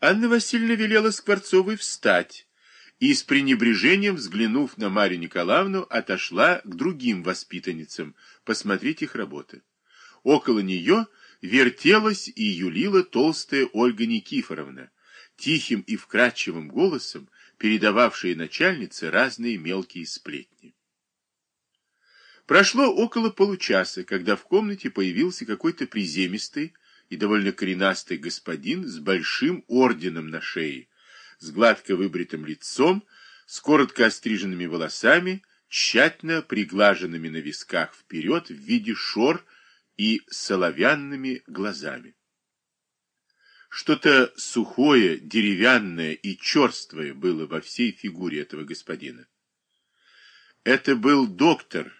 Анна Васильевна велела Скворцовой встать и с пренебрежением, взглянув на Марию Николаевну, отошла к другим воспитанницам посмотреть их работы. Около нее вертелась и юлила толстая Ольга Никифоровна, тихим и вкрадчивым голосом передававшая начальнице разные мелкие сплетни. Прошло около получаса, когда в комнате появился какой-то приземистый и довольно коренастый господин с большим орденом на шее, с гладко выбритым лицом, с коротко остриженными волосами, тщательно приглаженными на висках вперед в виде шор и соловянными глазами. Что-то сухое, деревянное и черствое было во всей фигуре этого господина. Это был доктор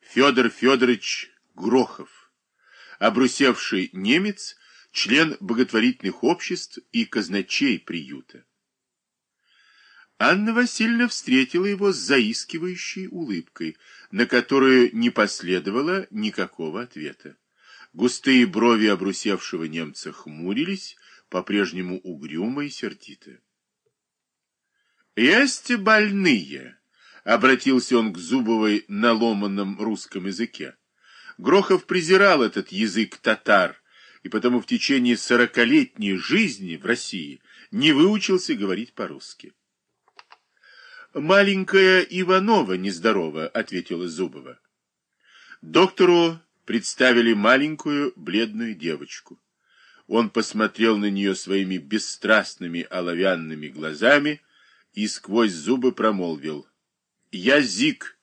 Федор Федорович Грохов, обрусевший немец, член боготворительных обществ и казначей приюта. Анна Васильевна встретила его с заискивающей улыбкой, на которую не последовало никакого ответа. Густые брови обрусевшего немца хмурились, по-прежнему угрюмо и сердито. «Есть больные!» — обратился он к Зубовой на ломаном русском языке. Грохов презирал этот язык татар, и потому в течение сорокалетней жизни в России не выучился говорить по-русски. «Маленькая Иванова нездорова», — ответила Зубова. Доктору представили маленькую бледную девочку. Он посмотрел на нее своими бесстрастными оловянными глазами и сквозь зубы промолвил. «Я Зик».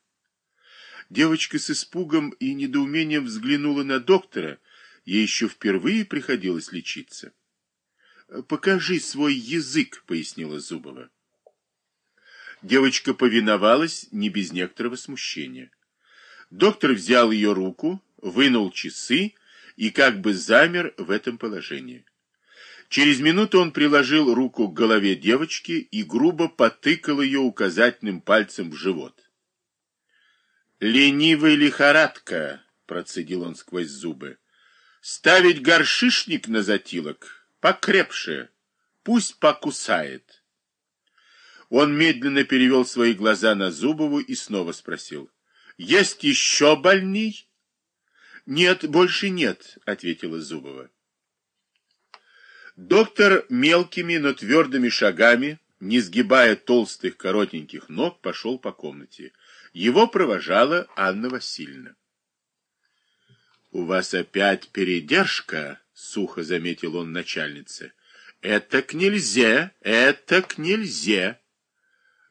Девочка с испугом и недоумением взглянула на доктора. Ей еще впервые приходилось лечиться. «Покажи свой язык», — пояснила Зубова. Девочка повиновалась не без некоторого смущения. Доктор взял ее руку, вынул часы и как бы замер в этом положении. Через минуту он приложил руку к голове девочки и грубо потыкал ее указательным пальцем в живот. «Ленивая лихорадка», — процедил он сквозь зубы, — «ставить горшишник на затилок, покрепше, пусть покусает». Он медленно перевел свои глаза на Зубову и снова спросил, «Есть еще больный?» «Нет, больше нет», — ответила Зубова. Доктор мелкими, но твердыми шагами, не сгибая толстых коротеньких ног, пошел по комнате. Его провожала Анна Васильевна. «У вас опять передержка», — сухо заметил он начальнице. «Это к нельзя, это к нельзя».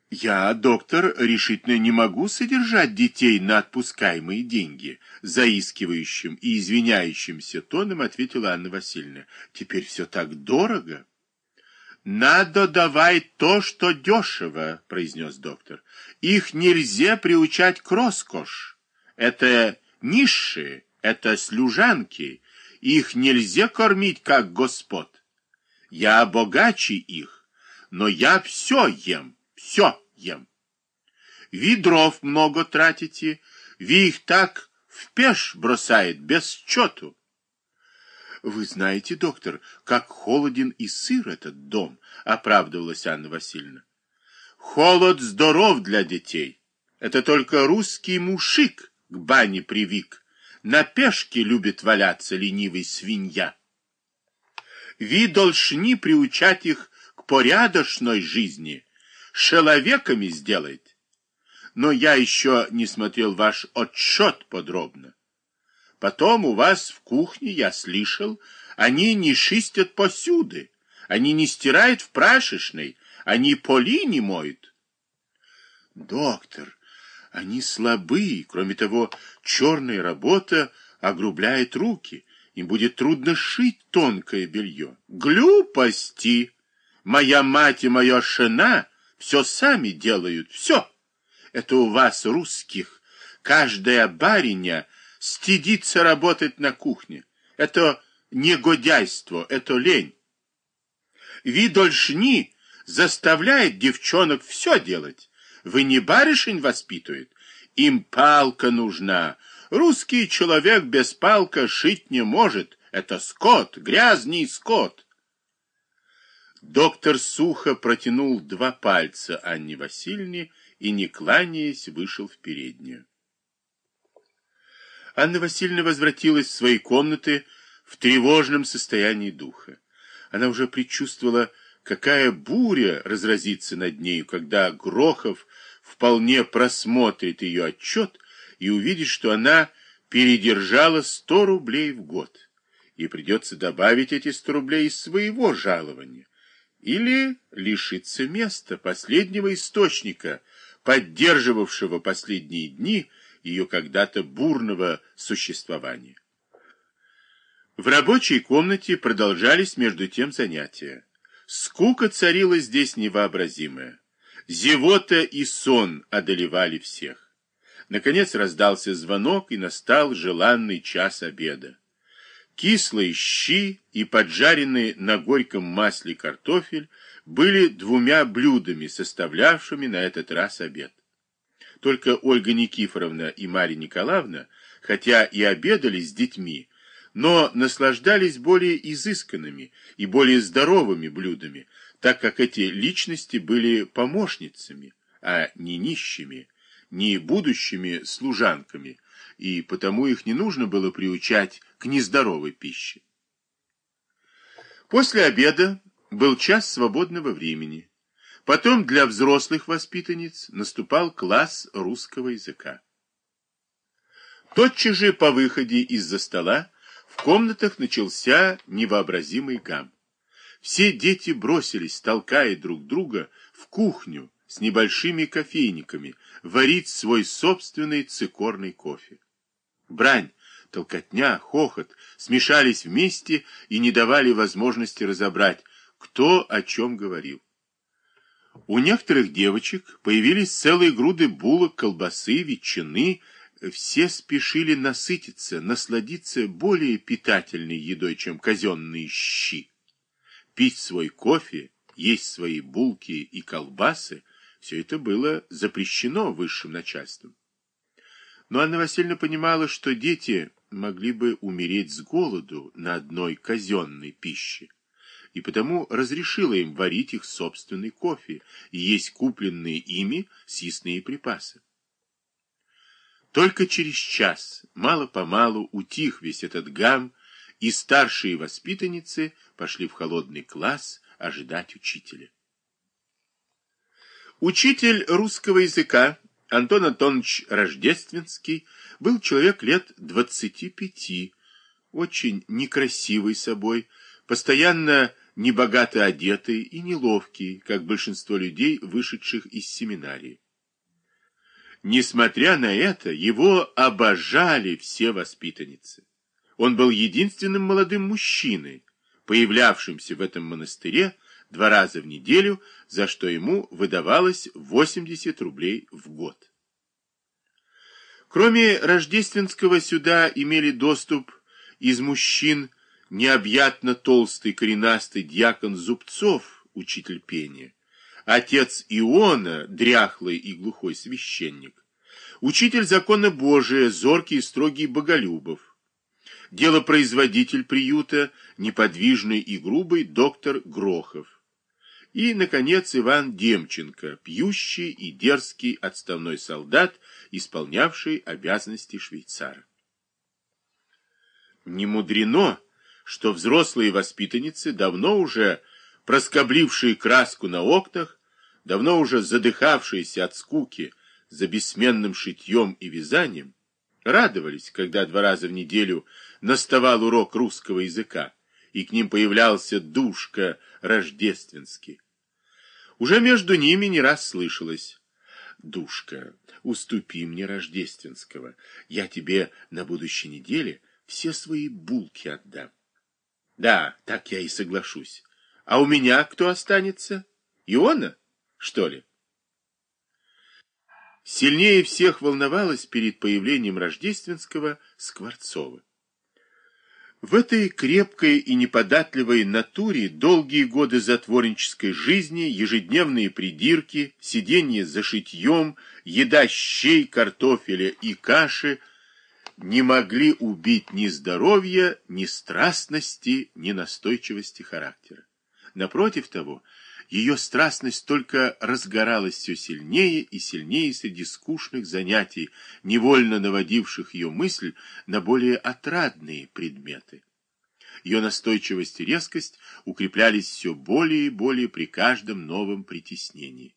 Я, доктор, решительно не могу содержать детей на отпускаемые деньги, заискивающим и извиняющимся тоном ответила Анна Васильевна. Теперь все так дорого. Надо давать то, что дешево, произнес доктор. Их нельзя приучать к роскошь. Это низшие, это служанки. Их нельзя кормить как господ. Я богаче их, но я все ем, все ем. Видров много тратите, ви их так в пеш бросает, без счету. Вы знаете, доктор, как холоден и сыр этот дом, оправдывалась Анна Васильевна. Холод здоров для детей. Это только русский мушик к бане привик. На пешке любит валяться ленивый свинья. Ви должны приучать их к порядочной жизни, человеками сделает. Но я еще не смотрел ваш отчет подробно. Потом у вас в кухне, я слышал, они не шистят посуды, они не стирают в прашечной, они поли не моют. Доктор, они слабы, кроме того, черная работа огрубляет руки, им будет трудно шить тонкое белье. Глупости! Моя мать и моя жена все сами делают, все. Это у вас, русских, каждая бариня стыдится работать на кухне. Это негодяйство, это лень. Видольшни заставляет девчонок все делать. Вы не барышень воспитывает? Им палка нужна. Русский человек без палка шить не может. Это скот, грязный скот. Доктор сухо протянул два пальца Анне Васильевне и, не кланяясь, вышел в переднюю. Анна Васильевна возвратилась в свои комнаты в тревожном состоянии духа. Она уже предчувствовала, какая буря разразится над нею, когда Грохов вполне просмотрит ее отчет и увидит, что она передержала 100 рублей в год, и придется добавить эти 100 рублей из своего жалования, или лишиться места последнего источника, поддерживавшего последние дни ее когда-то бурного существования. В рабочей комнате продолжались между тем занятия. Скука царила здесь невообразимая. Зевота и сон одолевали всех. Наконец раздался звонок, и настал желанный час обеда. Кислые щи и поджаренный на горьком масле картофель были двумя блюдами, составлявшими на этот раз обед. Только Ольга Никифоровна и Марья Николаевна, хотя и обедали с детьми, но наслаждались более изысканными и более здоровыми блюдами, так как эти личности были помощницами, а не нищими, не будущими служанками, и потому их не нужно было приучать к нездоровой пище. После обеда был час свободного времени. Потом для взрослых воспитанниц наступал класс русского языка. Тотчас же по выходе из-за стола в комнатах начался невообразимый гам. Все дети бросились, толкая друг друга, в кухню с небольшими кофейниками, варить свой собственный цикорный кофе. Брань, толкотня, хохот смешались вместе и не давали возможности разобрать, кто о чем говорил. У некоторых девочек появились целые груды булок, колбасы, ветчины. Все спешили насытиться, насладиться более питательной едой, чем казенные щи. Пить свой кофе, есть свои булки и колбасы – все это было запрещено высшим начальством. Но Анна Васильевна понимала, что дети могли бы умереть с голоду на одной казенной пище, и потому разрешила им варить их собственный кофе и есть купленные ими съестные припасы. Только через час, мало-помалу, утих весь этот гам, и старшие воспитанницы пошли в холодный класс ожидать учителя. Учитель русского языка Антон Антонович Рождественский был человек лет двадцати пяти, очень некрасивый собой, постоянно небогато одетый и неловкий, как большинство людей, вышедших из семинарии. Несмотря на это, его обожали все воспитанницы. Он был единственным молодым мужчиной, появлявшимся в этом монастыре два раза в неделю, за что ему выдавалось 80 рублей в год. Кроме рождественского сюда имели доступ из мужчин необъятно толстый коренастый дьякон Зубцов, учитель пения, отец Иона, дряхлый и глухой священник, учитель закона Божия, зоркий и строгий Боголюбов, делопроизводитель приюта, неподвижный и грубый доктор Грохов, и, наконец, Иван Демченко, пьющий и дерзкий отставной солдат, исполнявший обязанности швейцара. Не мудрено, что взрослые воспитанницы, давно уже проскоблившие краску на окнах, давно уже задыхавшиеся от скуки за бессменным шитьем и вязанием, радовались, когда два раза в неделю наставал урок русского языка, и к ним появлялся душка рождественский. Уже между ними не раз слышалось. «Душка, уступи мне рождественского. Я тебе на будущей неделе все свои булки отдам». «Да, так я и соглашусь. А у меня кто останется? Иона, что ли?» Сильнее всех волновалась перед появлением Рождественского Скворцова. В этой крепкой и неподатливой натуре долгие годы затворнической жизни, ежедневные придирки, сиденье за шитьем, еда щей, картофеля и каши не могли убить ни здоровья, ни страстности, ни настойчивости характера. Напротив того, ее страстность только разгоралась все сильнее и сильнее среди скучных занятий, невольно наводивших ее мысль на более отрадные предметы. Ее настойчивость и резкость укреплялись все более и более при каждом новом притеснении.